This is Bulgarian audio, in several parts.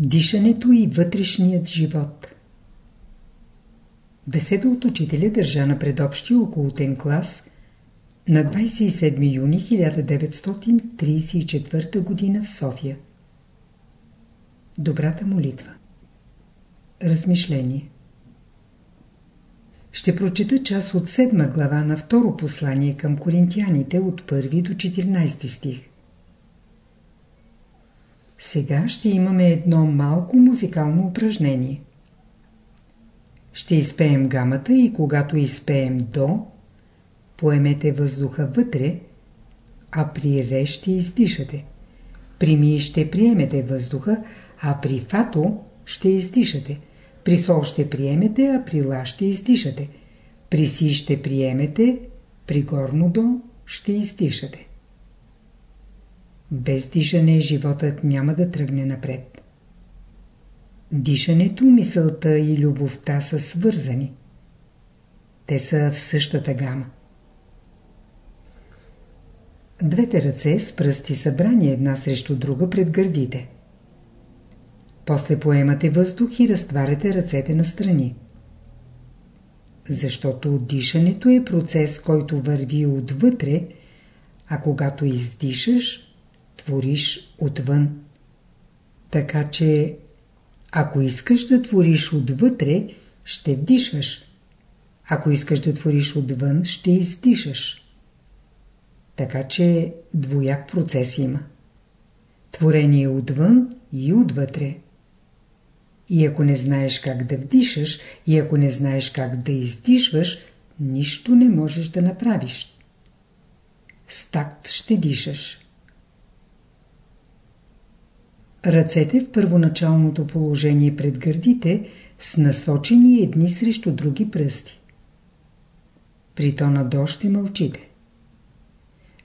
Дишането и вътрешният живот Беседа от учителя държа на предобщия околотен клас на 27 юни 1934 г. в София. Добрата молитва Размишление Ще прочета част от седма глава на второ послание към коринтияните от 1 до 14 стих. Сега ще имаме едно малко музикално упражнение. Ще изпеем гамата и когато изпеем до, поемете въздуха вътре, а при ре ще издишате. При ми ще приемете въздуха, а при фато ще издишате. При сол ще приемете, а при ла ще издишате. При си ще приемете, при горно до ще издишате. Без дишане животът няма да тръгне напред. Дишането, мисълта и любовта са свързани. Те са в същата гама. Двете ръце с пръсти събрани една срещу друга пред гърдите. После поемате въздух и разтваряте ръцете на страни. Защото дишането е процес, който върви отвътре, а когато издишаш, твориш отвън. Така че, ако искаш да твориш отвътре, ще вдишваш. Ако искаш да твориш отвън, ще издишаш. Така че двояк процес има. Творение отвън и отвътре. И ако не знаеш как да вдишаш, и ако не знаеш как да издишваш, нищо не можеш да направиш. С такт ще дишаш. Ръцете в първоначалното положение пред гърдите с насочени едни срещу други пръсти. При тона до ще мълчите.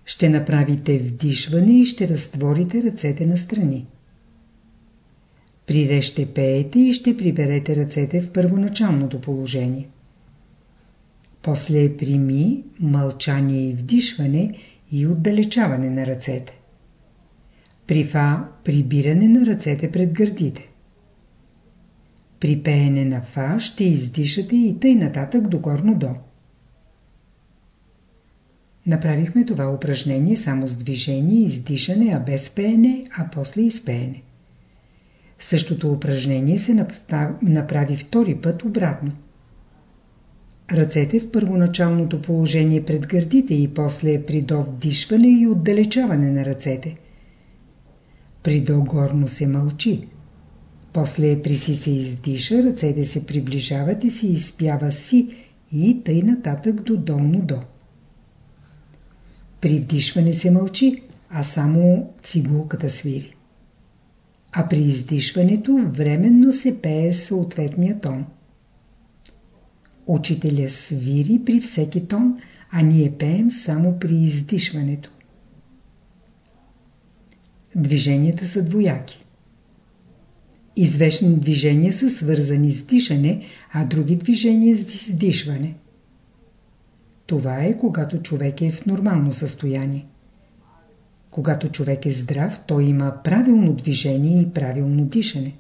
Ще направите вдишване и ще разтворите ръцете на страни. При ре ще пеете и ще приберете ръцете в първоначалното положение. После при ми мълчание и вдишване и отдалечаване на ръцете. При фа прибиране на ръцете пред гърдите. При пеене на фа ще издишате и тъй нататък до горно до. Направихме това упражнение само с движение, издишане, а без пеене, а после изпеене. Същото упражнение се направи втори път обратно. Ръцете в първоначалното положение пред гърдите и после при до вдишване и отдалечаване на ръцете. При до горно се мълчи. После при си се издиша, ръцете се приближават и се изпява си и тъй нататък до долно до. При вдишване се мълчи, а само цигулката свири. А при издишването временно се пее съответния тон. Учителя свири при всеки тон, а ние пеем само при издишването. Движенията са двояки. Известни движения са свързани с дишане, а други движения с издишване. Това е когато човек е в нормално състояние. Когато човек е здрав, той има правилно движение и правилно дишане.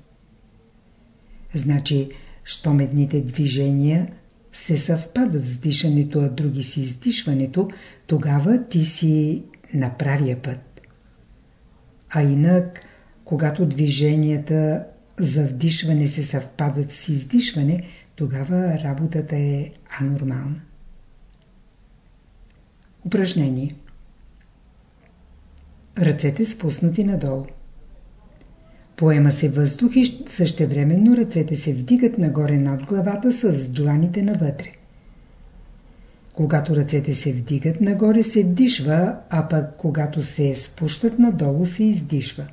Значи, щом едните движения се съвпадат с дишането, а други с издишването, тогава ти си на правия път. А инак, когато движенията за вдишване се съвпадат с издишване, тогава работата е анормална. Упражнение Ръцете спуснати надолу. Поема се въздух и същевременно ръцете се вдигат нагоре над главата с дланите навътре. Когато ръцете се вдигат нагоре се вдишва, а пък когато се спущат надолу се издишва.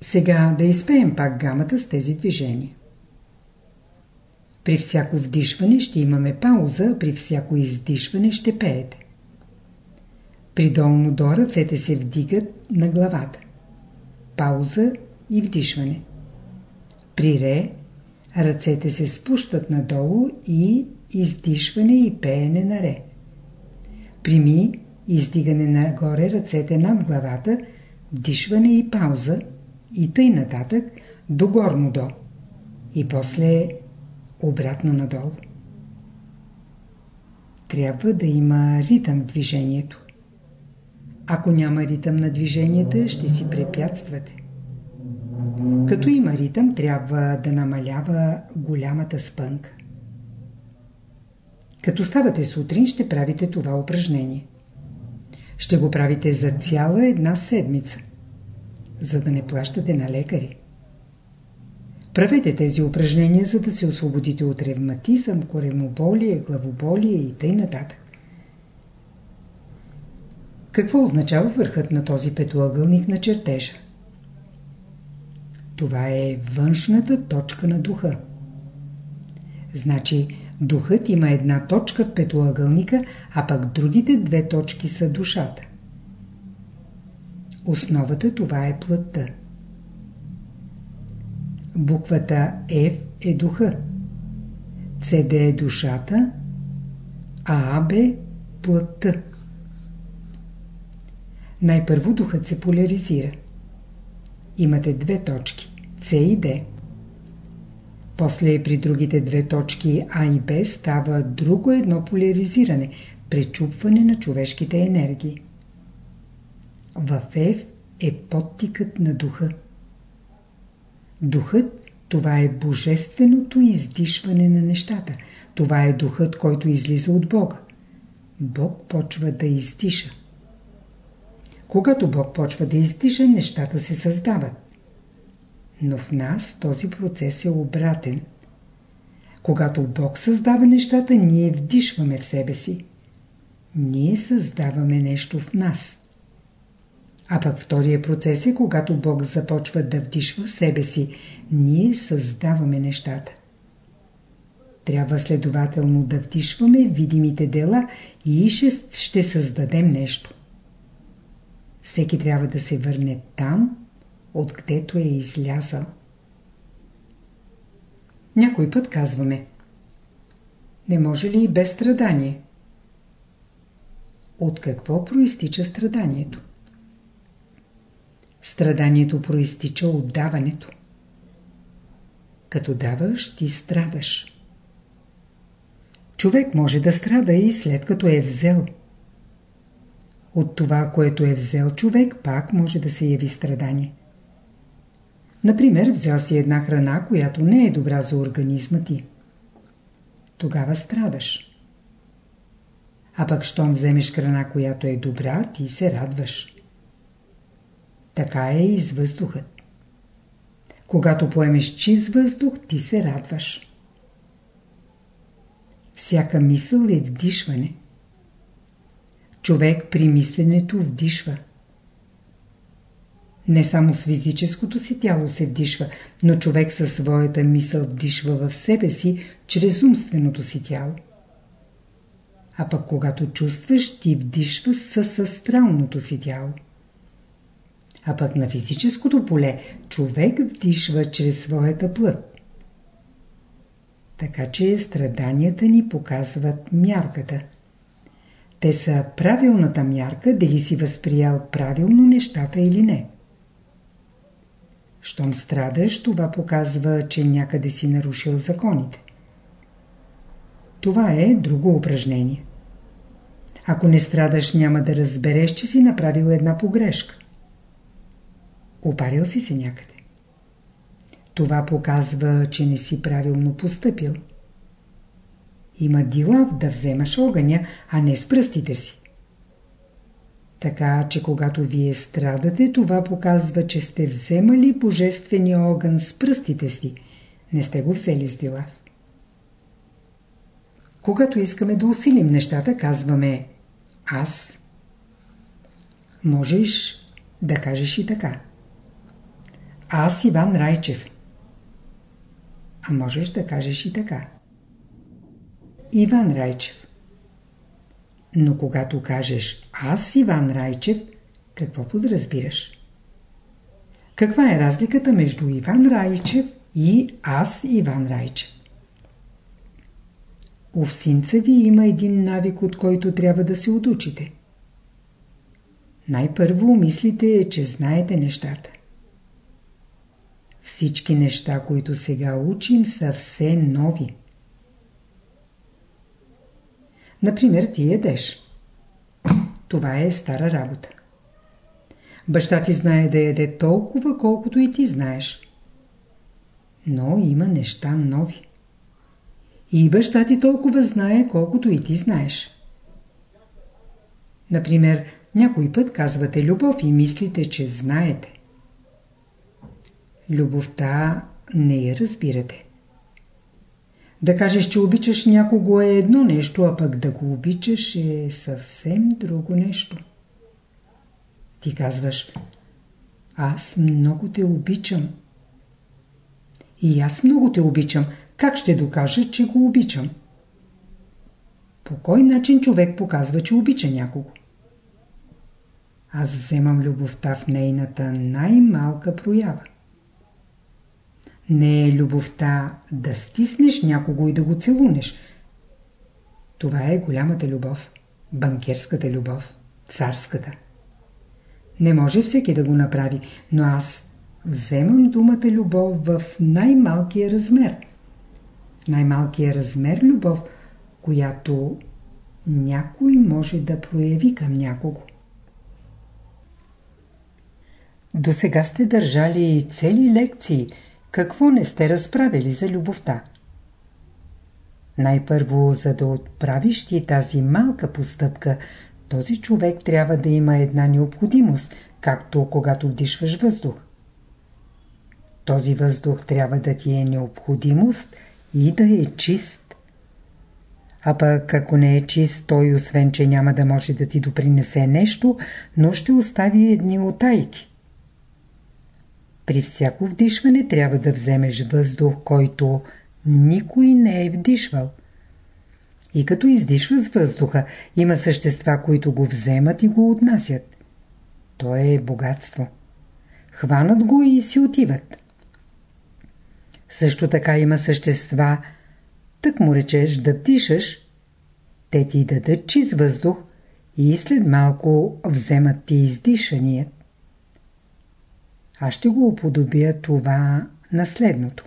Сега да изпеем пак гамата с тези движения. При всяко вдишване ще имаме пауза, при всяко издишване ще пеете. При долно до ръцете се вдигат на главата. Пауза и вдишване. При ре ръцете се спущат надолу и издишване и пеене на ре. При ми издигане нагоре ръцете над главата, вдишване и пауза и тъй нататък до горно до. И после обратно надолу. Трябва да има ритъм в движението. Ако няма ритъм на движенията, ще си препятствате. Като има ритъм, трябва да намалява голямата спънка. Като ставате сутрин, ще правите това упражнение. Ще го правите за цяла една седмица, за да не плащате на лекари. Правете тези упражнения, за да се освободите от ревматизъм, коремоболие, главоболие и т.н. Какво означава върхът на този петоъгълник на чертежа? Това е външната точка на духа. Значи, духът има една точка в петоъгълника, а пък другите две точки са душата. Основата това е плътта. Буквата F е духа. CD е душата, а АБ плътта. Най-първо духът се поляризира. Имате две точки С и Д. После при другите две точки А и Б става друго едно поляризиране, пречупване на човешките енергии. В F е подтикът на духа. Духът – това е божественото издишване на нещата. Това е духът, който излиза от Бога. Бог почва да издиша. Когато Бог почва да издиша, нещата се създават. Но в нас този процес е обратен. Когато Бог създава нещата, ние вдишваме в себе си. Ние създаваме нещо в нас. А пък втория процес е, когато Бог започва да вдишва в себе си, ние създаваме нещата. Трябва следователно да вдишваме видимите дела и ще, създадем нещо. Всеки трябва да се върне там, откъдето е излязъл. Някой път казваме Не може ли и без страдание? От какво проистича страданието? Страданието проистича от даването. Като даваш, ти страдаш. Човек може да страда и след като е взел. От това, което е взел човек, пак може да се яви страдание. Например, взел си една храна, която не е добра за организма ти. Тогава страдаш. А пък, щом вземеш храна, която е добра, ти се радваш. Така е и с въздухът. Когато поемеш чист въздух, ти се радваш. Всяка мисъл е вдишване. Човек при мисленето вдишва. Не само с физическото си тяло се вдишва, но човек със своята мисъл вдишва в себе си чрез умственото си тяло. А пък когато чувстваш, ти вдишваш със астралното си тяло. А пък на физическото поле човек вдишва чрез своята плът. Така че страданията ни показват мярката. Те са правилната мярка, дали си възприял правилно нещата или не. Щом страдаш, това показва, че някъде си нарушил законите. Това е друго упражнение. Ако не страдаш, няма да разбереш, че си направил една погрешка. Опарил си се някъде. Това показва, че не си правилно поступил. Има дила да вземаш огъня, а не с пръстите си. Така, че когато вие страдате, това показва, че сте вземали божествения огън с пръстите си. Не сте го взели с дила. Когато искаме да усилим нещата, казваме аз. Можеш да кажеш и така. Аз Иван Райчев. А можеш да кажеш и така. Иван Райчев. Но когато кажеш аз Иван Райчев, какво подразбираш? Каква е разликата между Иван Райчев и аз Иван Райчев? У синца ви има един навик, от който трябва да се отучите. Най-първо мислите, че знаете нещата. Всички неща, които сега учим, са все нови. Например, ти едеш. Това е стара работа. Баща ти знае да яде толкова, колкото и ти знаеш. Но има неща нови. И баща ти толкова знае, колкото и ти знаеш. Например, някой път казвате любов и мислите, че знаете. Любовта не я разбирате. Да кажеш, че обичаш някого е едно нещо, а пък да го обичаш е съвсем друго нещо. Ти казваш, аз много те обичам. И аз много те обичам. Как ще докажа, че го обичам? По кой начин човек показва, че обича някого? Аз вземам любовта в нейната най-малка проява. Не е любовта да стиснеш някого и да го целунеш. Това е голямата любов, банкерската любов, царската. Не може всеки да го направи, но аз вземам думата любов в най-малкия размер. Най-малкия размер любов, която някой може да прояви към някого. До сега сте държали цели лекции. Какво не сте разправили за любовта? Най-първо, за да отправиш ти тази малка постъпка, този човек трябва да има една необходимост, както когато вдишваш въздух. Този въздух трябва да ти е необходимост и да е чист. А пък ако не е чист, той освен, че няма да може да ти допринесе нещо, но ще остави едни отайки. При всяко вдишване трябва да вземеш въздух, който никой не е вдишвал. И като издишва с въздуха, има същества, които го вземат и го отнасят. То е богатство. Хванат го и си отиват. Също така има същества, так му речеш да дишаш, те ти дадат чист въздух и след малко вземат ти издишаният. Аз ще го уподобя това на следното.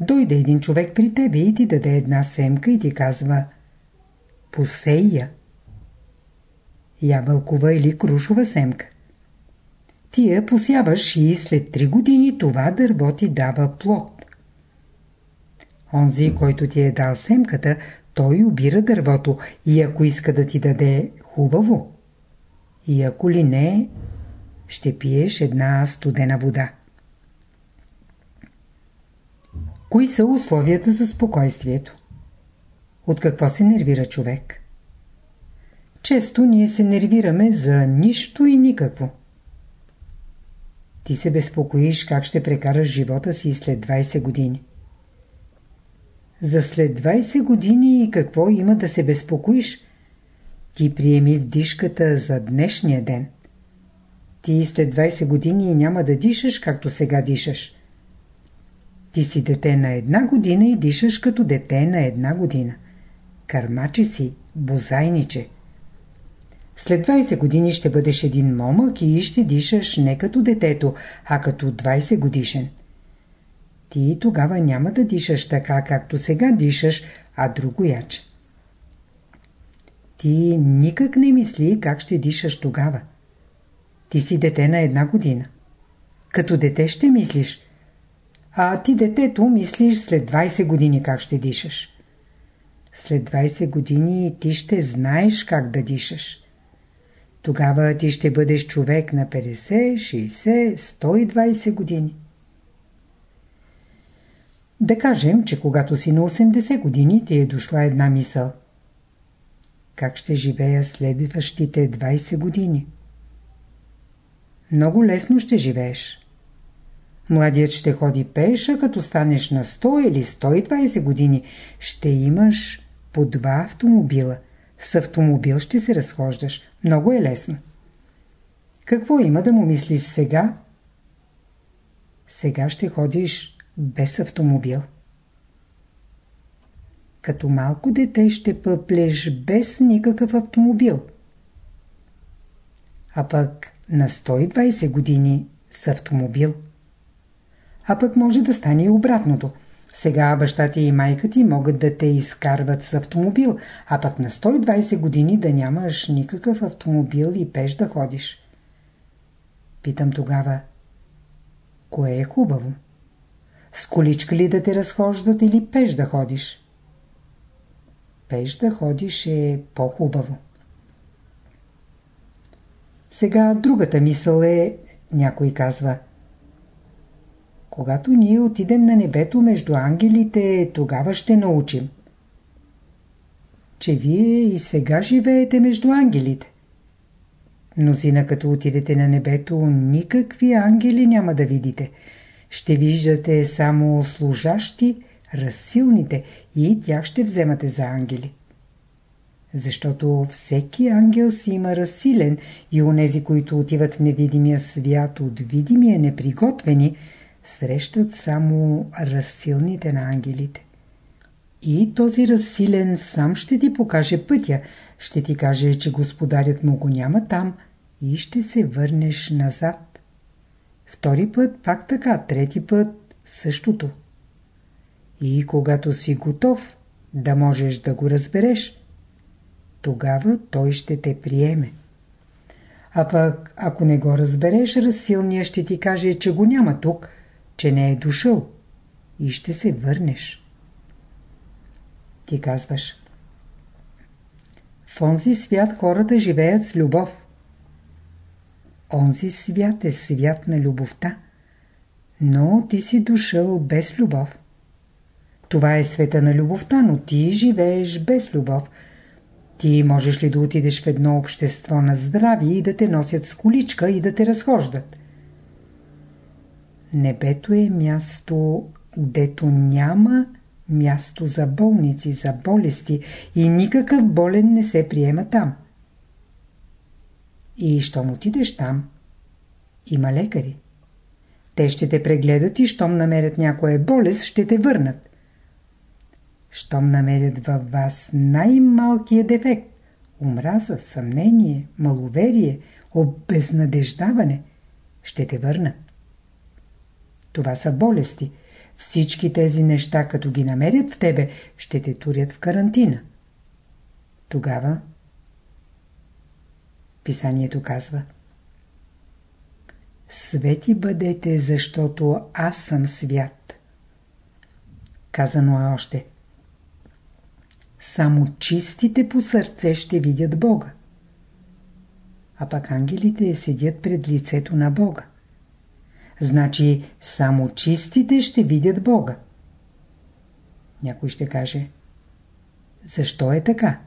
Дойде един човек при тебе и ти даде една семка и ти казва Посей я. Ябълкова или крушова семка. Ти я посяваш и след три години това дърво ти дава плод. Онзи, който ти е дал семката, той обира дървото и ако иска да ти даде хубаво. И ако ли не, ще пиеш една студена вода. Кои са условията за спокойствието? От какво се нервира човек? Често ние се нервираме за нищо и никакво. Ти се безпокоиш как ще прекараш живота си след 20 години. За след 20 години и какво има да се безпокоиш? Ти приеми вдишката за днешния ден. Ти след 20 години няма да дишаш както сега дишаш. Ти си дете на една година и дишаш като дете на една година. Кармачи си, бозайниче. След 20 години ще бъдеш един момък и ще дишаш не като детето, а като 20 годишен. Ти тогава няма да дишаш така, както сега дишаш, а другояч. Ти никак не мисли как ще дишаш тогава. Ти си дете на една година. Като дете ще мислиш. А ти детето мислиш след 20 години как ще дишаш. След 20 години ти ще знаеш как да дишаш. Тогава ти ще бъдеш човек на 50, 60, 120 години. Да кажем, че когато си на 80 години ти е дошла една мисъл. Как ще живея следващите 20 години? Много лесно ще живееш. Младият ще ходи пеша, като станеш на 100 или 120 години. Ще имаш по два автомобила. С автомобил ще се разхождаш. Много е лесно. Какво има да му мислиш сега? Сега ще ходиш без автомобил. Като малко дете ще пъплеш без никакъв автомобил. А пък на 120 години с автомобил. А пък може да стане и обратното. Сега баща ти и майка ти могат да те изкарват с автомобил, а пък на 120 години да нямаш никакъв автомобил и пеш да ходиш. Питам тогава, кое е хубаво? С количка ли да те разхождат или пеш да ходиш? Пеш да ходиш е по-хубаво. Сега другата мисъл е, някой казва, когато ние отидем на небето между ангелите, тогава ще научим. Че вие и сега живеете между ангелите. Мнозина като отидете на небето, никакви ангели няма да видите. Ще виждате само служащи, разсилните и тях ще вземате за ангели. Защото всеки ангел си има разсилен и онези, които отиват в невидимия свят от видимия неприготвени, срещат само разсилните на ангелите. И този разсилен сам ще ти покаже пътя, ще ти каже, че господарят му го няма там и ще се върнеш назад. Втори път пак така, трети път същото. И когато си готов да можеш да го разбереш, тогава той ще те приеме. А пък, ако не го разбереш, разсилния ще ти каже, че го няма тук, че не е дошъл и ще се върнеш. Ти казваш. В онзи свят хората живеят с любов. Онзи свят е свят на любовта, но ти си дошъл без любов. Това е света на любовта, но ти живееш без любов. Ти можеш ли да отидеш в едно общество на здрави и да те носят с количка и да те разхождат? Небето е място, гдето няма място за болници, за болести и никакъв болен не се приема там. И щом отидеш там, има лекари. Те ще те прегледат и щом намерят някоя болест, ще те върнат. Щом намерят във вас най-малкият дефект – омраза, съмнение, маловерие, обезнадеждаване – ще те върнат. Това са болести. Всички тези неща, като ги намерят в тебе, ще те турят в карантина. Тогава Писанието казва Свети бъдете, защото аз съм свят. Казано е още Само чистите по сърце ще видят Бога. А пак ангелите седят пред лицето на Бога. Значи само чистите ще видят Бога. Някой ще каже Защо е така?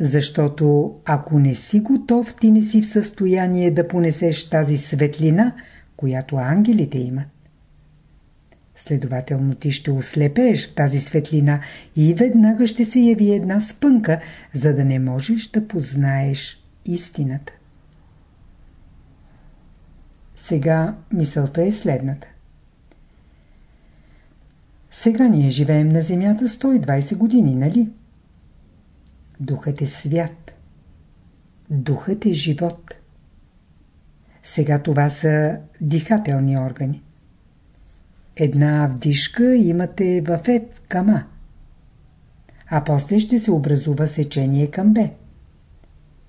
Защото ако не си готов, ти не си в състояние да понесеш тази светлина, която ангелите имат. Следователно ти ще ослепееш тази светлина и веднага ще се яви една спънка, за да не можеш да познаеш истината. Сега мисълта е следната. Сега ние живеем на Земята 120 години, нали? Духът е свят. Духът е живот. Сега това са дихателни органи. Една вдишка имате в Е към А. А после ще се образува сечение към Б.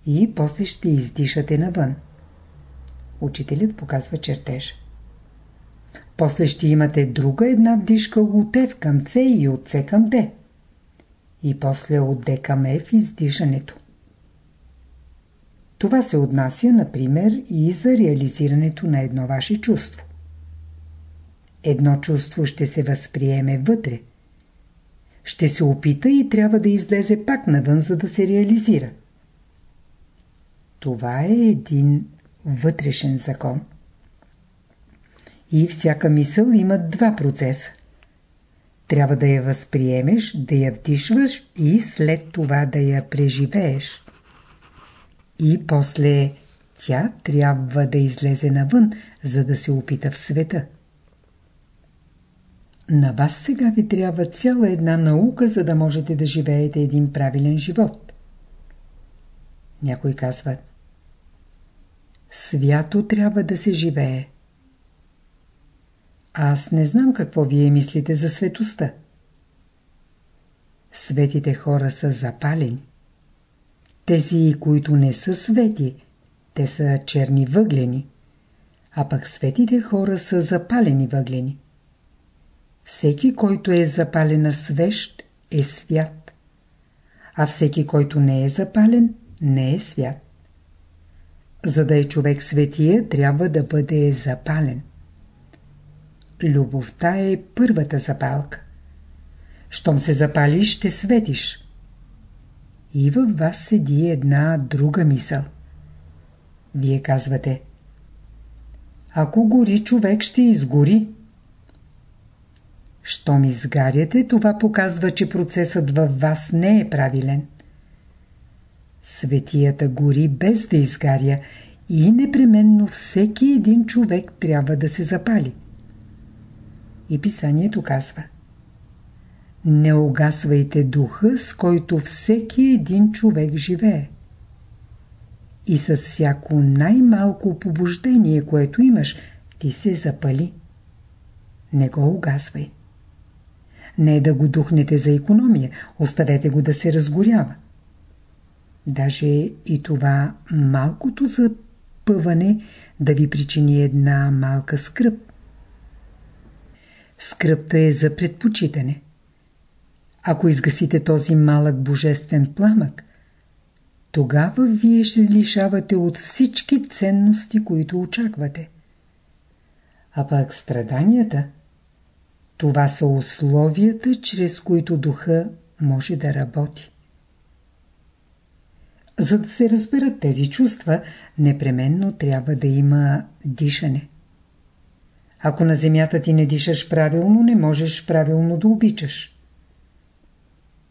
И после ще издишате навън. Учителят показва чертеж. После ще имате друга една вдишка от F към C и от C към D. И после от D към F издишането. Това се отнася, например, и за реализирането на едно ваше чувство. Едно чувство ще се възприеме вътре. Ще се опита и трябва да излезе пак навън, за да се реализира. Това е един вътрешен закон. И всяка мисъл има два процеса. Трябва да я възприемеш, да я вдишваш и след това да я преживееш. И после тя трябва да излезе навън, за да се опита в света. На вас сега ви трябва цяла една наука, за да можете да живеете един правилен живот. Някой казват Свято трябва да се живее. Аз не знам какво вие мислите за светостта. Светите хора са запалени. Тези, които не са свети, те са черни въглени, а пък светите хора са запалени въглени. Всеки, който е запалена свещ, е свят. А всеки, който не е запален, не е свят. За да е човек светия, трябва да бъде запален. Любовта е първата запалка. Щом се запалиш, ще светиш. И във вас седи една друга мисъл. Вие казвате Ако гори човек, ще изгори. Щом изгаряте, това показва, че процесът във вас не е правилен. Светията гори без да изгаря и непременно всеки един човек трябва да се запали. И писанието казва Не огасвайте духа, с който всеки един човек живее. И с всяко най-малко побуждение, което имаш, ти се запали. Не го огасвай. Не е да го духнете за економия, оставете го да се разгорява. Даже и това малкото запъване да ви причини една малка скръп. Скръпта е за предпочитане. Ако изгасите този малък божествен пламък, тогава вие ще лишавате от всички ценности, които очаквате. А пък страданията – това са условията, чрез които духа може да работи. За да се разберат тези чувства, непременно трябва да има дишане. Ако на земята ти не дишаш правилно, не можеш правилно да обичаш.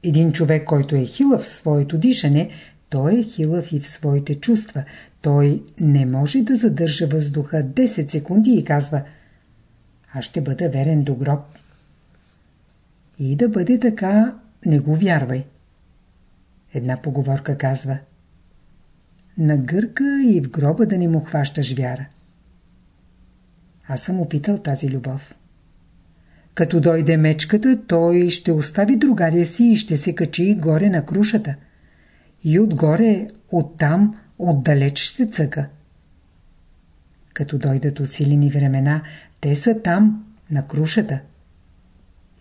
Един човек, който е хилав в своето дишане, той е хилав и в своите чувства. Той не може да задържа въздуха 10 секунди и казва Аз ще бъда верен до гроб. И да бъде така, не го вярвай. Една поговорка казва На гърка и в гроба да не му хващаш вяра. Аз съм опитал тази любов. Като дойде мечката, той ще остави другаря си и ще се качи горе на крушата. И отгоре, оттам, отдалеч ще цъка. Като дойдат усилени времена, те са там, на крушата.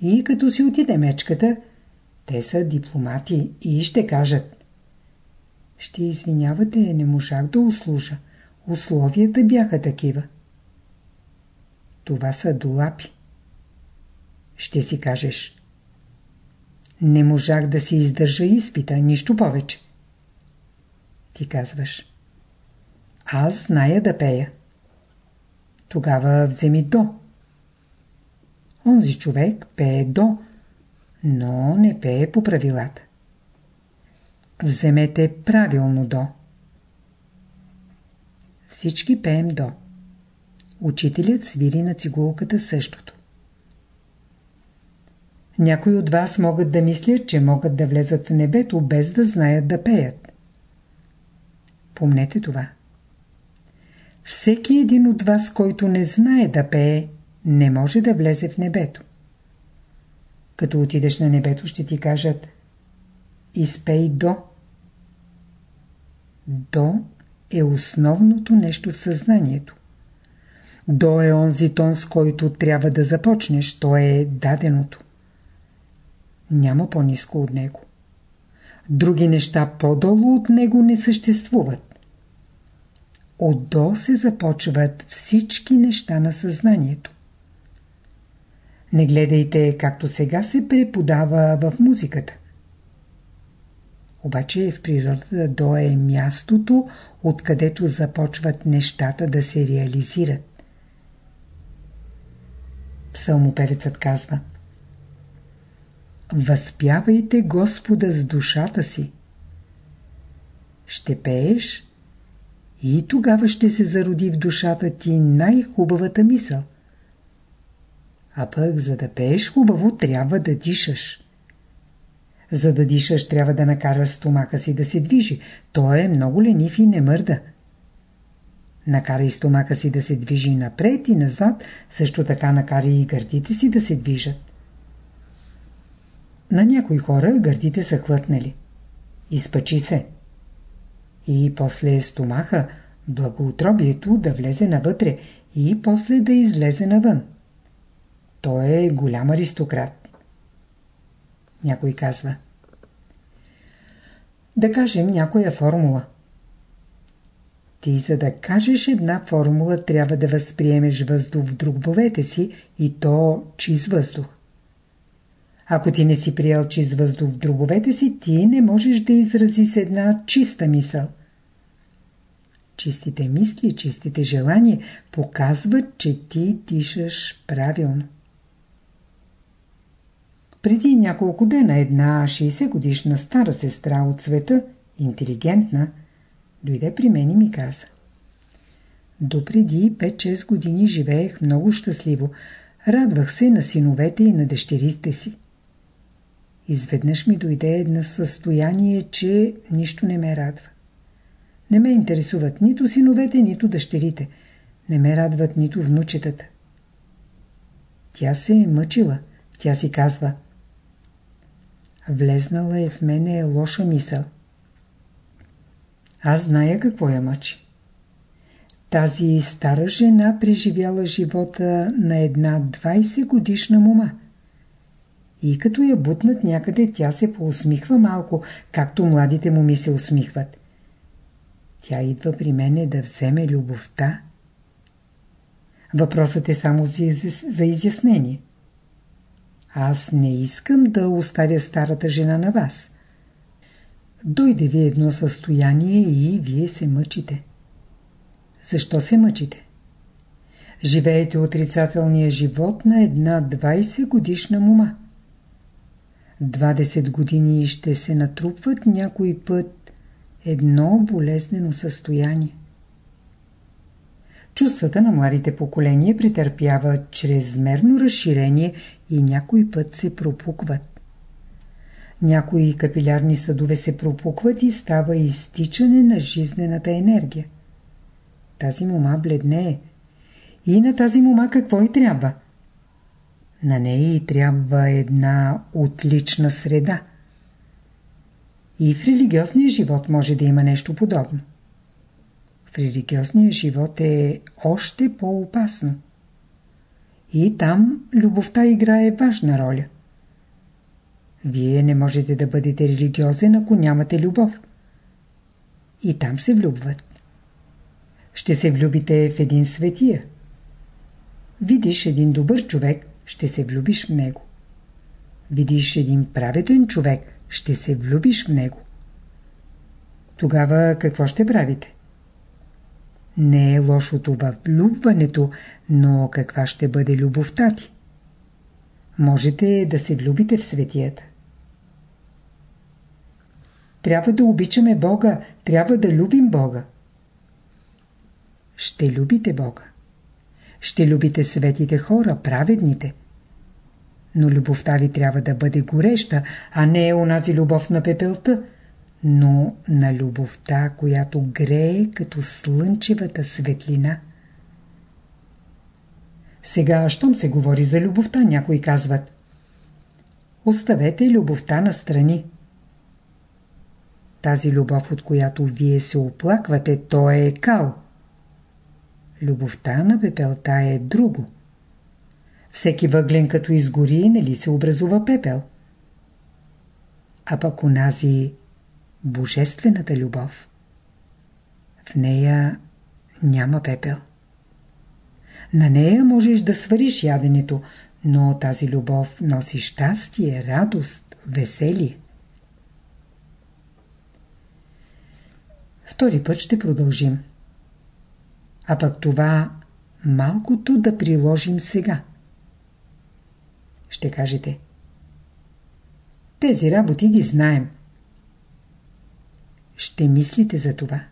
И като си отиде мечката, те са дипломати и ще кажат Ще извинявате, не можах да услужа. Условията бяха такива. Това са долапи. Ще си кажеш Не можах да си издържа изпита, нищо повече. Ти казваш Аз зная да пея. Тогава вземи до. Онзи човек пее до, но не пее по правилата. Вземете правилно до. Всички пеем до. Учителят свири на цигулката същото. Някои от вас могат да мислят, че могат да влезат в небето без да знаят да пеят. Помнете това. Всеки един от вас, който не знае да пее, не може да влезе в небето. Като отидеш на небето, ще ти кажат изпей до. До е основното нещо в съзнанието. До е онзи тон, с който трябва да започнеш. То е даденото. Няма по-низко от него. Други неща по-долу от него не съществуват. От до се започват всички неща на съзнанието. Не гледайте както сега се преподава в музиката. Обаче в природата до е мястото, откъдето започват нещата да се реализират. Псалмопевецът казва Възпявайте Господа с душата си. Ще пееш и тогава ще се зароди в душата ти най-хубавата мисъл – а пък, за да пееш хубаво, трябва да дишаш. За да дишаш, трябва да накараш стомаха си да се движи. Той е много ленив и не мърда. Накарай стомаха си да се движи напред и назад, също така накарай и гърдите си да се движат. На някои хора гърдите са хлътнали. Изпачи се. И после стомаха, благоутробието да влезе навътре и после да излезе навън. Той е голям аристократ. Някой казва. Да кажем някоя формула. Ти за да кажеш една формула трябва да възприемеш въздух в дробовете си и то чист въздух. Ако ти не си приел чист въздух в дробовете си, ти не можеш да изрази с една чиста мисъл. Чистите мисли, чистите желания показват, че ти дишаш правилно. Преди няколко дена една 60 годишна стара сестра от света, интелигентна, дойде при мен и ми каза. Допреди 5-6 години живеех много щастливо. Радвах се на синовете и на дъщерите си. Изведнъж ми дойде едно състояние, че нищо не ме радва. Не ме интересуват нито синовете, нито дъщерите. Не ме радват нито внучетата. Тя се е мъчила. Тя си казва. Влезнала е в мене лоша мисъл. Аз зная какво я мъчи. Тази стара жена преживяла живота на една 20 годишна мума. И като я бутнат някъде, тя се поусмихва малко, както младите муми се усмихват. Тя идва при мене да вземе любовта. Въпросът е само за изяснение. Аз не искам да оставя старата жена на вас. Дойде ви едно състояние и вие се мъчите. Защо се мъчите? Живеете отрицателния живот на една 20 годишна мума. 20 години ще се натрупват някой път едно болезнено състояние. Чувствата на младите поколения претърпяват чрезмерно разширение и някой път се пропукват. Някои капилярни съдове се пропукват и става изтичане на жизнената енергия. Тази мома бледнее. И на тази мома какво и трябва? На нея и трябва една отлична среда. И в религиозния живот може да има нещо подобно. В религиозния живот е още по-опасно. И там любовта играе важна роля. Вие не можете да бъдете религиозен, ако нямате любов. И там се влюбват. Ще се влюбите в един светия. Видиш един добър човек, ще се влюбиш в него. Видиш един праведен човек, ще се влюбиш в него. Тогава какво ще правите? Не е лошото в влюбването, но каква ще бъде любовта ти? Можете да се влюбите в светията. Трябва да обичаме Бога, трябва да любим Бога. Ще любите Бога. Ще любите светите хора, праведните. Но любовта ви трябва да бъде гореща, а не е онази любов на пепелта – но на любовта, която грее като слънчевата светлина. Сега, щом се говори за любовта, някои казват Оставете любовта на страни. Тази любов, от която вие се оплаквате, то е кал. Любовта на пепелта е друго. Всеки въглен като изгори, нали се образува пепел. А пък унази Божествената любов. В нея няма пепел. На нея можеш да свариш яденето, но тази любов носи щастие, радост, веселие. Втори път ще продължим. А пък това малкото да приложим сега. Ще кажете. Тези работи ги знаем ще мислите за това.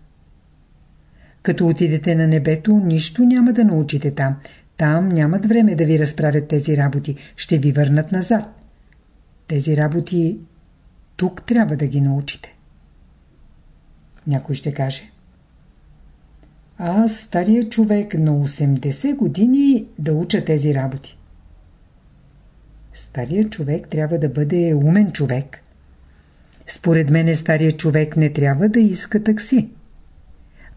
Като отидете на небето, нищо няма да научите там. Там нямат време да ви разправят тези работи. Ще ви върнат назад. Тези работи тук трябва да ги научите. Някой ще каже. а стария човек на 80 години да уча тези работи. Стария човек трябва да бъде умен човек. Според мене стария човек не трябва да иска такси.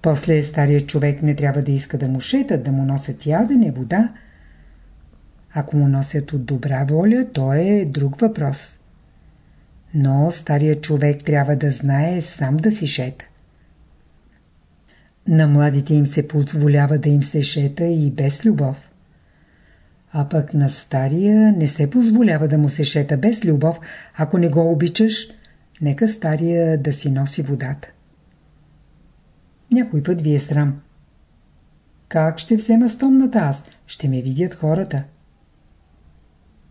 После стария човек не трябва да иска да му шетат, да му носят ядене, вода. Ако му носят от добра воля, то е друг въпрос. Но стария човек трябва да знае сам да си шета. На младите им се позволява да им се шета и без любов. А пък на стария не се позволява да му се шета без любов. Ако не го обичаш, нека стария да си носи водата. Някой път ви е срам. Как ще взема стомната аз? Ще ме видят хората.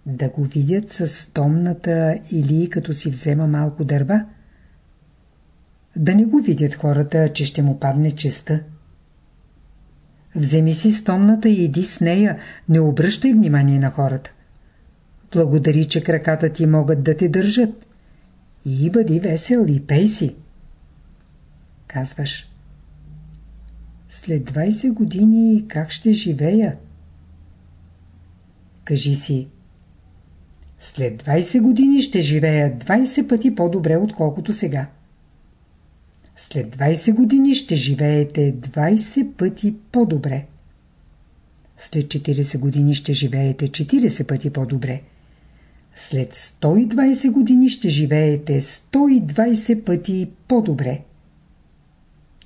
Да го видят с стомната или като си взема малко дърва – да не го видят хората, че ще му падне честа. Вземи си стомната и иди с нея, не обръщай внимание на хората. Благодари, че краката ти могат да те държат. И бъди весел и пей си. Казваш. След 20 години как ще живея? Кажи си. След 20 години ще живея 20 пъти по-добре, отколкото сега. След 20 години ще живеете 20 пъти по-добре. След 40 години ще живеете 40 пъти по-добре. След 120 години ще живеете 120 пъти по-добре.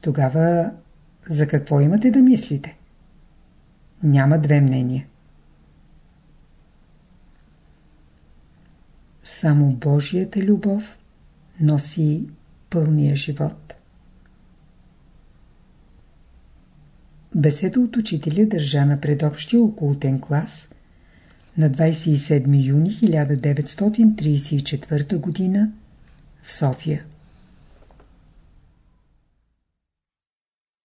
Тогава за какво имате да мислите? Няма две мнения. Само Божията любов носи пълния живот. Беседа от учителя държа на предобщия окултен клас на 27 юни 1934 г. в София.